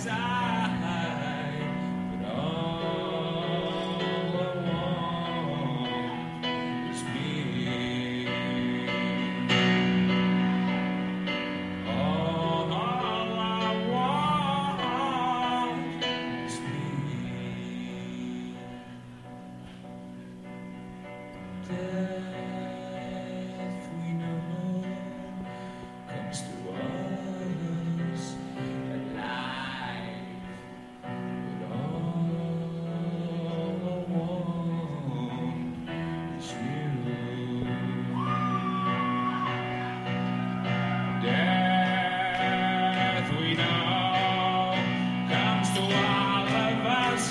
side.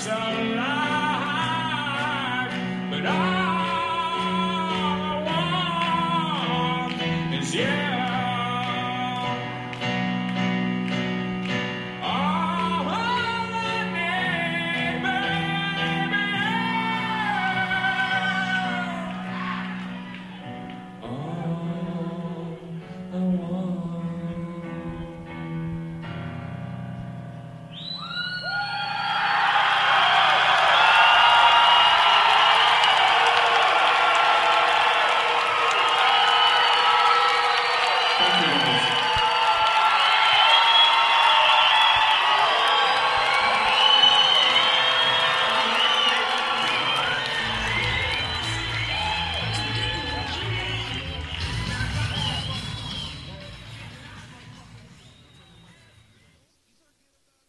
sunlight.